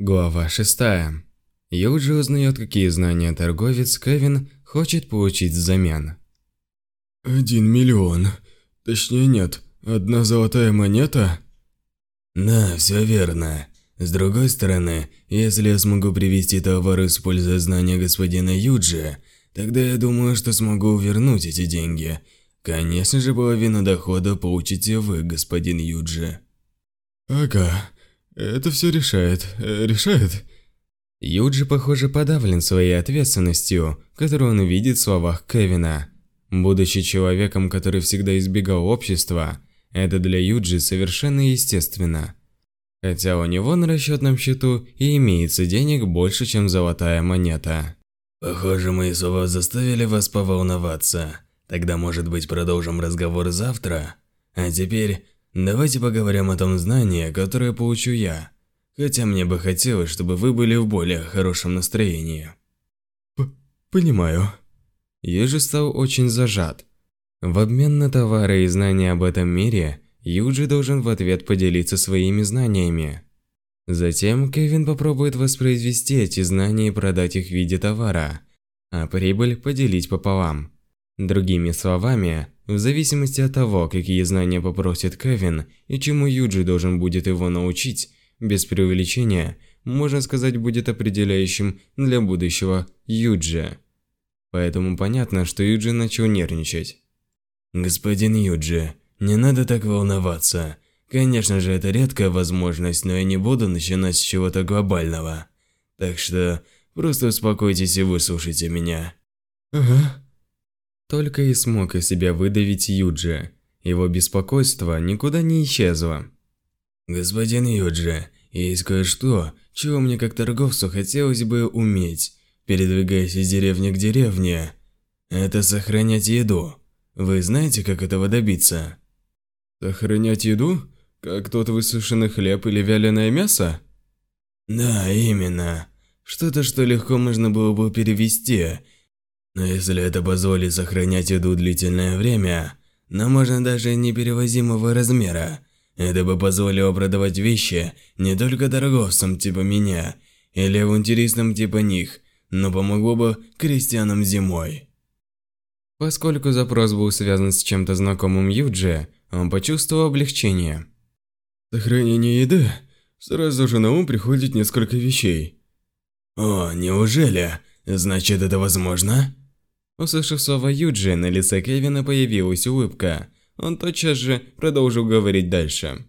Глава 6. Юджи узнает, какие знания торговец Кевин хочет получить взамен. Один миллион. Точнее нет, одна золотая монета? Да, все верно. С другой стороны, если я смогу привести товар, используя знания господина Юджи, тогда я думаю, что смогу вернуть эти деньги. Конечно же, половину дохода получите вы, господин Юджи. Ага, это все решает. Э, решает. Юджи, похоже, подавлен своей ответственностью, которую он видит в словах Кевина. Будучи человеком, который всегда избегал общества, это для Юджи совершенно естественно. Хотя у него на расчетном счету и имеется денег больше, чем золотая монета. Похоже, мои слова заставили вас поволноваться. Тогда, может быть, продолжим разговор завтра? А теперь Давайте поговорим о том знании, которое получу я. Хотя мне бы хотелось, чтобы вы были в более хорошем настроении. П понимаю. Юджи стал очень зажат. В обмен на товары и знания об этом мире, Юджи должен в ответ поделиться своими знаниями. Затем Кевин попробует воспроизвести эти знания и продать их в виде товара, а прибыль поделить пополам. Другими словами, в зависимости от того, какие знания попросит Кевин и чему Юджи должен будет его научить, без преувеличения, можно сказать, будет определяющим для будущего Юджи. Поэтому понятно, что Юджи начал нервничать. Господин Юджи, не надо так волноваться. Конечно же, это редкая возможность, но я не буду начинать с чего-то глобального. Так что просто успокойтесь и выслушайте меня. Ага. Только и смог из себя выдавить Юджи. Его беспокойство никуда не исчезло. «Господин Юджи, есть кое-что, чего мне как торговцу хотелось бы уметь, передвигаясь из деревни к деревне. Это сохранять еду. Вы знаете, как этого добиться?» «Сохранять еду? Как тот высушенный хлеб или вяленое мясо?» «Да, именно. Что-то, что легко можно было бы перевести, но если это позволит сохранять еду длительное время, но можно даже неперевозимого размера, это бы позволило продавать вещи не только торговцам типа меня или авантюристам типа них, но помогло бы крестьянам зимой. Поскольку запрос был связан с чем-то знакомым Юджи, он почувствовал облегчение. Сохранение еды? Сразу же на ум приходит несколько вещей. О, неужели? Значит, это возможно? Услышав слова Юджи, на лице Кевина появилась улыбка. Он тотчас же продолжил говорить дальше.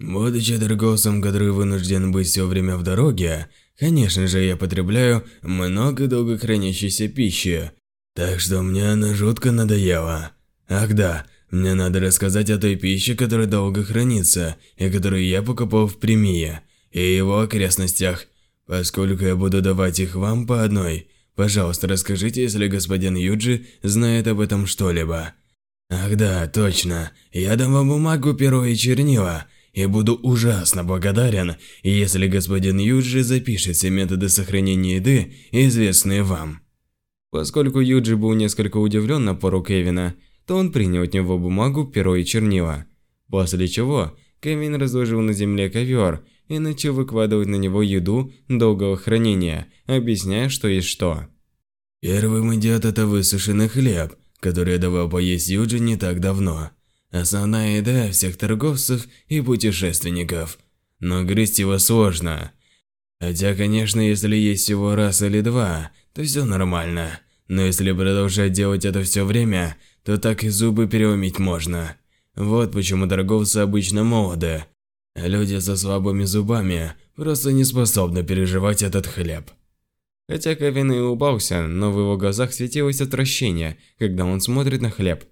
Будучи торговцем, который вынужден быть все время в дороге, конечно же, я потребляю много долго хранящейся пищи. Так что мне она жутко надоела. Ах да, мне надо рассказать о той пище, которая долго хранится, и которую я покупал в Премии, и его окрестностях. Поскольку я буду давать их вам по одной, Пожалуйста, расскажите, если господин Юджи знает об этом что-либо. Ах да, точно. Я дам вам бумагу, перо и чернила. И буду ужасно благодарен, если господин Юджи запишет все методы сохранения еды, известные вам. Поскольку Юджи был несколько удивлен напору Кевина, то он принял от него бумагу, перо и чернила. После чего Кевин разложил на земле ковер и начал выкладывать на него еду долгого хранения, объясняя, что есть что. Первым идет это высушенный хлеб, который я давал поесть Юджи не так давно. Основная еда всех торговцев и путешественников. Но грызть его сложно. Хотя, конечно, если есть всего раз или два, то все нормально. Но если продолжать делать это все время, то так и зубы переломить можно. Вот почему торговцы обычно молоды, Люди со слабыми зубами просто не способны переживать этот хлеб. Хотя Кевин и улыбался, но в его глазах светилось отвращение, когда он смотрит на хлеб.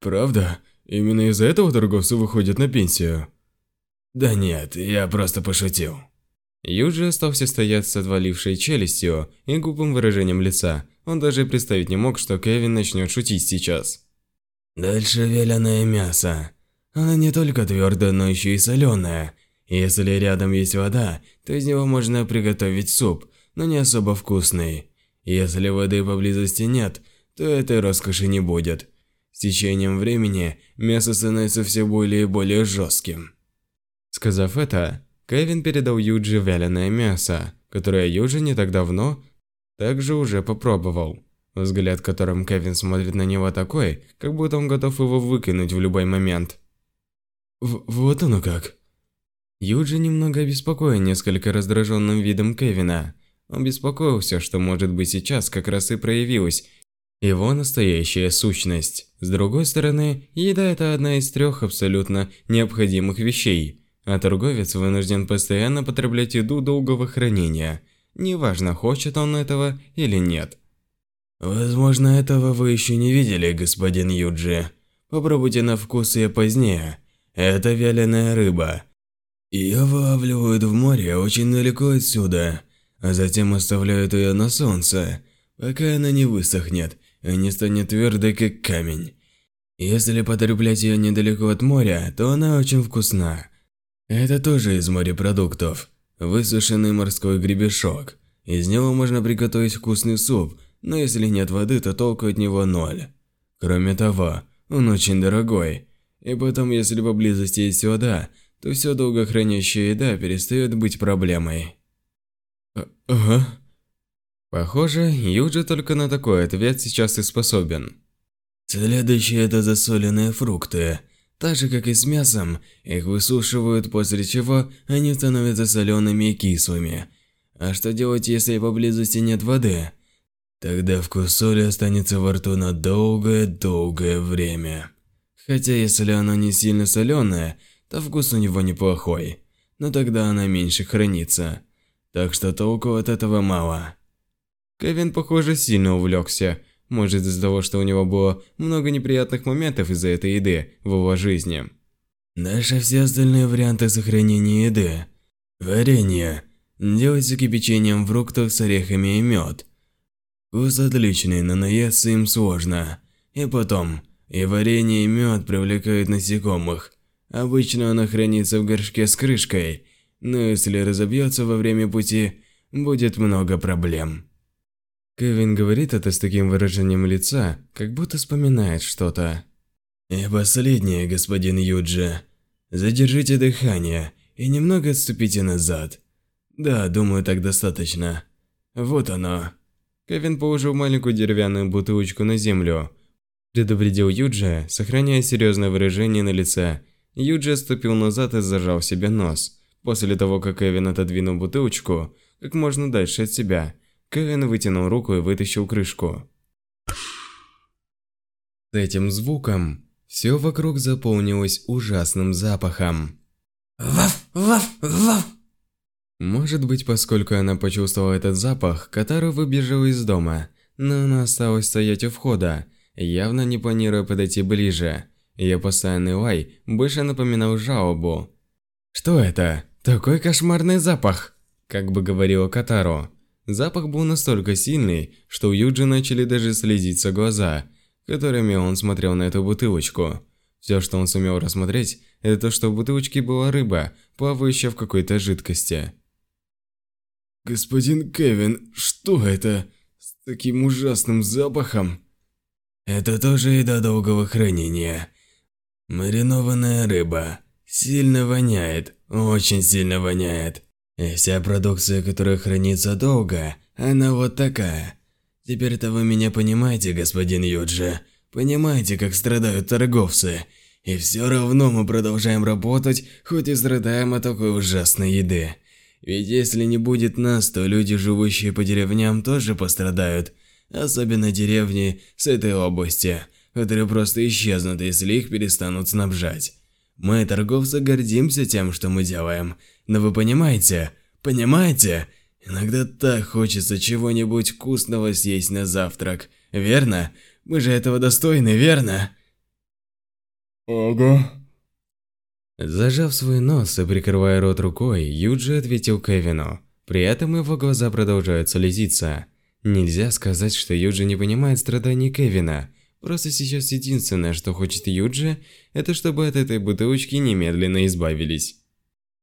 Правда? Именно из-за этого торговцы выходят на пенсию? Да нет, я просто пошутил. Юджи остался стоять с отвалившей челюстью и глупым выражением лица. Он даже представить не мог, что Кевин начнет шутить сейчас. Дальше вяленое мясо. Она не только твердая, но еще и соленая. Если рядом есть вода, то из него можно приготовить суп, но не особо вкусный. Если воды поблизости нет, то этой роскоши не будет. С течением времени мясо становится все более и более жестким. Сказав это, Кевин передал Юджи вяленое мясо, которое Юджи не так давно также уже попробовал. Взгляд, которым Кевин смотрит на него такой, как будто он готов его выкинуть в любой момент. В вот оно как. Юджи немного обеспокоен несколько раздраженным видом Кевина. Он беспокоился, что может быть сейчас как раз и проявилась его настоящая сущность. С другой стороны, еда – это одна из трех абсолютно необходимых вещей – а торговец вынужден постоянно потреблять еду долгого хранения, неважно, хочет он этого или нет. Возможно, этого вы еще не видели, господин Юджи. Попробуйте на вкус ее позднее. Это вяленая рыба. Ее вылавливают в море очень далеко отсюда, а затем оставляют ее на солнце, пока она не высохнет и не станет твердой, как камень. Если потреблять ее недалеко от моря, то она очень вкусна. Это тоже из морепродуктов. Высушенный морской гребешок. Из него можно приготовить вкусный суп, но если нет воды, то толку от него ноль. Кроме того, он очень дорогой. И потом, если поблизости есть вода, то все долгохранящая еда перестает быть проблемой. А ага. Похоже, Юджи только на такой ответ сейчас и способен. Следующее это засоленные фрукты. Так же, как и с мясом, их высушивают, после чего они становятся солеными и кислыми. А что делать, если поблизости нет воды? Тогда вкус соли останется во рту на долгое-долгое время. Хотя если оно не сильно соленое, то вкус у него неплохой. Но тогда она меньше хранится. Так что толку от этого мало. Кевин, похоже, сильно увлекся может из-за того, что у него было много неприятных моментов из-за этой еды в его жизни. Наши все остальные варианты сохранения еды. Варенье. Делать кипячением фруктов с орехами и мед. Вкус отличный, но наесться им сложно. И потом, и варенье, и мед привлекают насекомых. Обычно оно хранится в горшке с крышкой, но если разобьется во время пути, будет много проблем. Кевин говорит это с таким выражением лица, как будто вспоминает что-то. И последнее, господин Юджи. Задержите дыхание и немного отступите назад. Да, думаю, так достаточно. Вот оно. Кевин положил маленькую деревянную бутылочку на землю. Предупредил Юджи, сохраняя серьезное выражение на лице. Юджи отступил назад и зажал себе нос. После того, как Кевин отодвинул бутылочку как можно дальше от себя, Кевин вытянул руку и вытащил крышку. С этим звуком все вокруг заполнилось ужасным запахом. Ваф, ваф, ваф. Может быть, поскольку она почувствовала этот запах, Катара выбежала из дома, но она осталась стоять у входа, явно не планируя подойти ближе. Ее постоянный лай больше напоминал жалобу. «Что это? Такой кошмарный запах!» Как бы говорила Катару. Запах был настолько сильный, что у Юджи начали даже слезиться глаза, которыми он смотрел на эту бутылочку. Все, что он сумел рассмотреть, это то, что в бутылочке была рыба, плавающая в какой-то жидкости. «Господин Кевин, что это? С таким ужасным запахом?» «Это тоже еда долгого хранения. Маринованная рыба. Сильно воняет, очень сильно воняет». И вся продукция, которая хранится долго, она вот такая. Теперь-то вы меня понимаете, господин Юджи. Понимаете, как страдают торговцы. И все равно мы продолжаем работать, хоть и страдаем от такой ужасной еды. Ведь если не будет нас, то люди, живущие по деревням, тоже пострадают. Особенно деревни с этой области, которые просто исчезнут, если их перестанут снабжать. Мы, торговцы, гордимся тем, что мы делаем. Но вы понимаете, понимаете? Иногда так хочется чего-нибудь вкусного съесть на завтрак. Верно? Мы же этого достойны, верно? Ага. Зажав свой нос и прикрывая рот рукой, Юджи ответил Кевину. При этом его глаза продолжают слезиться. Нельзя сказать, что Юджи не понимает страданий Кевина. Просто сейчас единственное, что хочет Юджи, это чтобы от этой бутылочки немедленно избавились.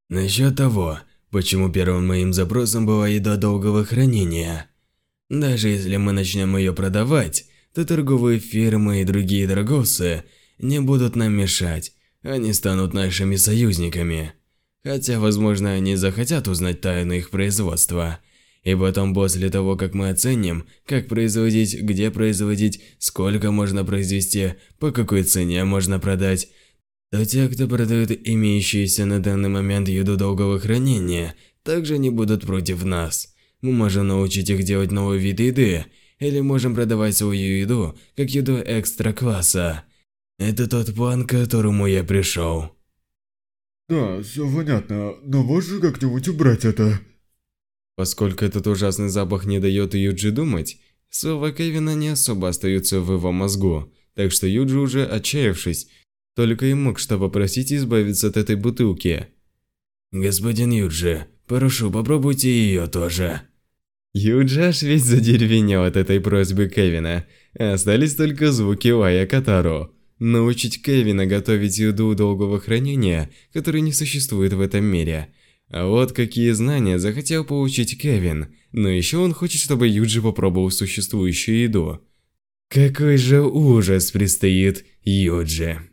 Насчет того, почему первым моим запросом была еда долгого хранения. Даже если мы начнем ее продавать, то торговые фирмы и другие торговцы не будут нам мешать, они станут нашими союзниками. хотя, возможно, они захотят узнать тайну их производства. И потом, после того, как мы оценим, как производить, где производить, сколько можно произвести, по какой цене можно продать, то те, кто продают имеющуюся на данный момент еду долгого хранения, также не будут против нас. Мы можем научить их делать новый вид еды, или можем продавать свою еду, как еду экстра-класса. Это тот план, к которому я пришел. Да, все понятно, но можно как-нибудь убрать это? Поскольку этот ужасный запах не дает Юджи думать, слова Кевина не особо остаются в его мозгу, так что Юджи уже отчаявшись, только и мог что попросить избавиться от этой бутылки. «Господин Юджи, прошу, попробуйте ее тоже». Юджи аж весь задеревенел от этой просьбы Кевина. Остались только звуки лая Катару. Научить Кевина готовить еду долгого хранения, которой не существует в этом мире. А вот какие знания захотел получить Кевин, но еще он хочет, чтобы Юджи попробовал существующую еду. Какой же ужас предстоит Юджи.